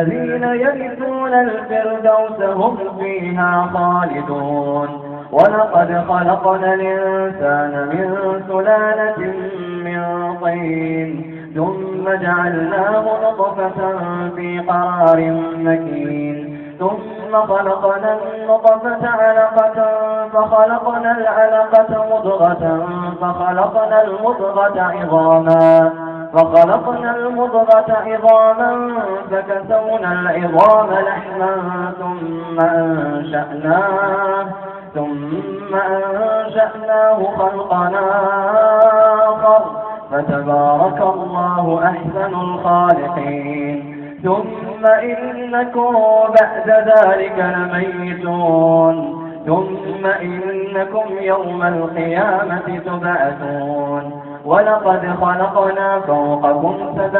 الذين يرثون الفردوس هم فيها خالدون. ولقد خلقنا الإنسان من سلالة من طين ثم جعلناه نطفة في قرار مكين. ثم خلقنا النطفة علقة فخلقنا العلقة مضغة فخلقنا المضغة عظاما فخلقنا المضغة عظاما فكسونا العظام لحما ثم أنشأناه ثم أنشأناه خلقنا آخر. فتبارك الله أحسن الخالقين. ثم إنكم بعد ذلك لميتون. ثم إنكم يوم القيامة تبعثون. ولقد خلقنا فوقكم سبع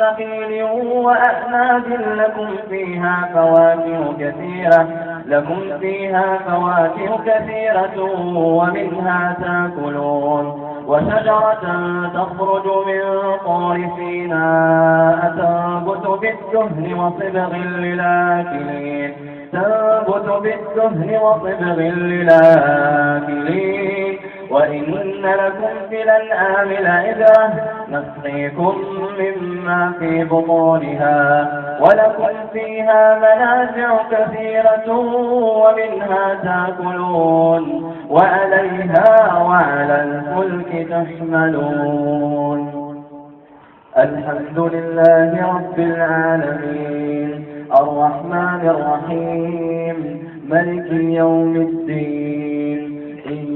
نخيل وأعناب لكم فيها فواكه كثيرة لكم فيها فواكه كثيرة ومنها تاكلون. وشجرة تخرج من طور سيناء تنبت بالدهن وصبغ للآكلين تنبت بالدهن وصبغ للآكلين. وإن لكم في الأنعام لعبرة نسقيكم مما في بطونها ولكم فيها منافع كثيرة ومنها تأكلون وعليها وعلى الفلك تحملون. الحمد لله رب العالمين. الرحمن الرحيم. ملك يوم الدين.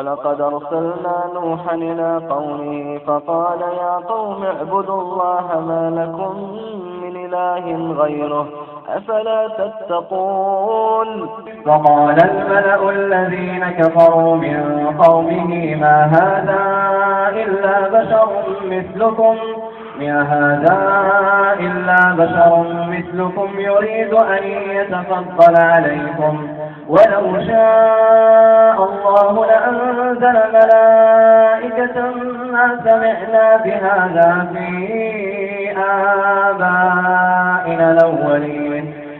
ولقد أرسلنا نوحا إلى قومه فقال يا قوم اعبدوا الله ما لكم من إله غيره أفلا تتقون فقال الملأ الذين كفروا من قومه ما هذا إلا بشر مثلكم ما هذا إلا بشر مثلكم يريد أن يتفضل عليكم ولو شاء الله لأنزل ملائكة ما سمعنا بهذا في آبائنا الأولين.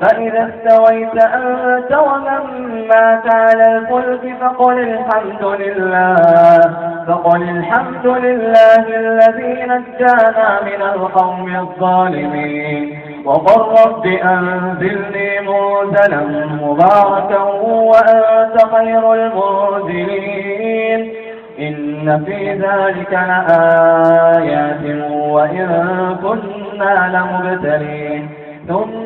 فإذا استويت أنت ومن مات على الفلك فقل الحمد لله فقل الحمد لله الذي نجانا من القوم الظالمين. وقل رب أنزلني منزلا مباركا وأنت خير المنزلين. إن في ذلك لآيات وإن كنا لمبتلين. ثم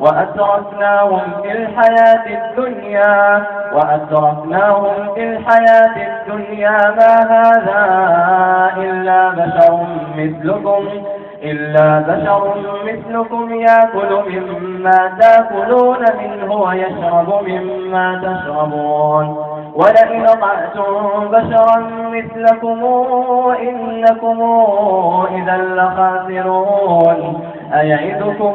وأتركناهم في الحياة الدنيا وأتركناهم في الحياة الدنيا ما هذا إلا بشر مثلكم إلا بشر مثلكم يأكل مما تأكلون منه ويشرب مما تشربون. ولئن طعتم بشرا مثلكم إنكم إذا لخاسرون. أيعدكم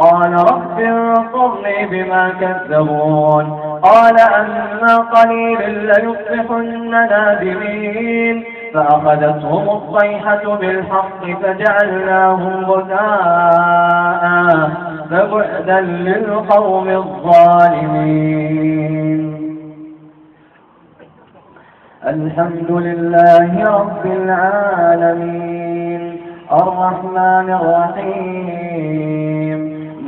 قال رب انصرني بما كذبون. قال أما قليل ليصبحن نادمين. فأخذتهم الصيحة بالحق فجعلناهم غثاء فبعدا للقوم الظالمين. الحمد لله رب العالمين. الرحمن الرحيم.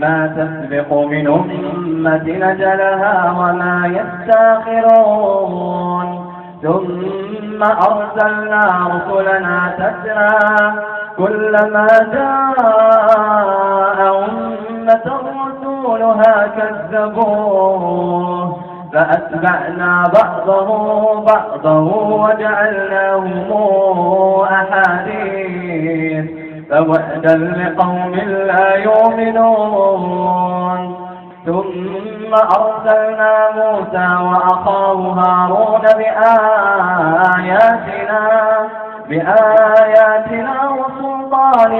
ما تسبق من أمة نجلها وما يستاخرون ثم أرسلنا رسلنا تسرى كلما جاء أمة رسولها كذبوه فأتبعنا بعضه بعضه وجعلناهم فوعدا لقوم لا يؤمنون. ثم أرسلنا موسى وأخاه هارون بآياتنا بآياتنا وسلطان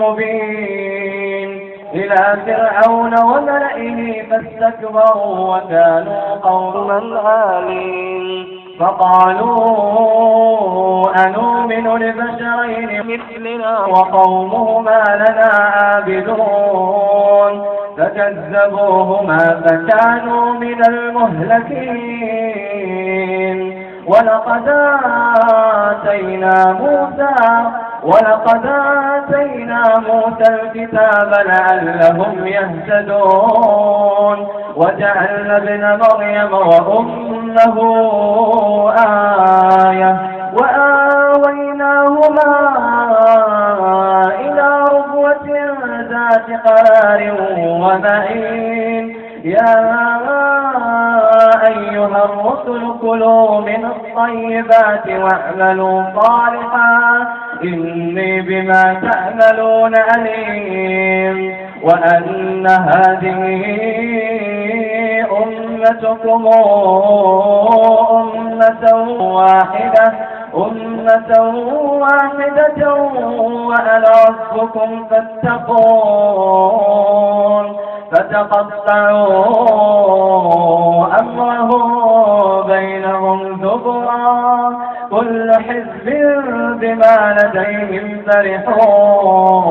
مبين. إلى فرعون وملئه فاستكبروا وكانوا قوما عالين فقالوا لبشرين مثلنا وقومهما لنا عابدون. فكذبوهما فكانوا من المهلكين. ولقد آتينا موسى ولقد آتينا موسى الكتاب لعلهم يهتدون. وجعلنا ابن مريم وأمه آية. قرار ومعين يا أيها الرسل كلوا من الطيبات واعملوا صالحا. إني بما تعملون أليم وأن هذه أمتكم أمة واحدة. أمة واحدة وأنا ربكم فاتقون فتقطعوا أمرهم بينهم زبرا كل حزب بما لديهم فرحون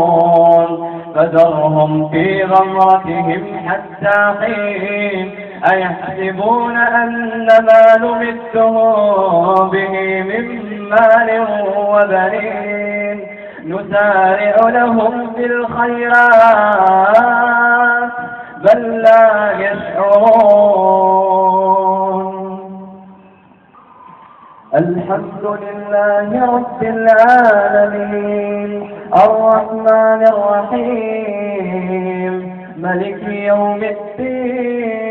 فذرهم في غمرتهم حتى حين أيحسبون أن ما نمدهم به من مال وبنين. نسارع لهم في الخيرات بل لا يشعرون. الحمد لله رب العالمين الرحمن الرحيم ملك يوم الدين.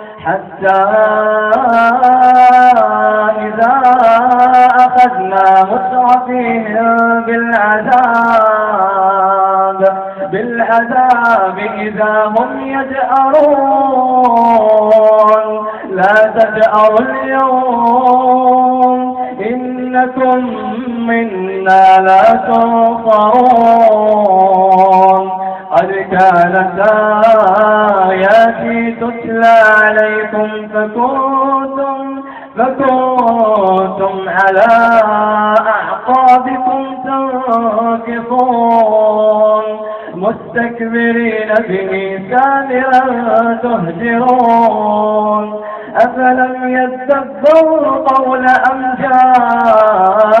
حتى إذا أخذنا مترفيهم بالعذاب بالعذاب إذا هم يجأرون. لا تجأروا اليوم إنكم منا لا تنصرون. قد كانت آياتي تتلى عليكم فكنتم فكنتم على أعقابكم تنكصون. مستكبرين به سامرا تهجرون. أفلم يدبروا قول أم جاءهم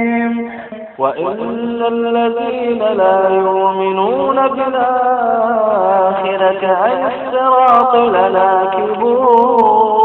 وإن الذين لا يؤمنون بالآخرة عن الصراط لناكبون.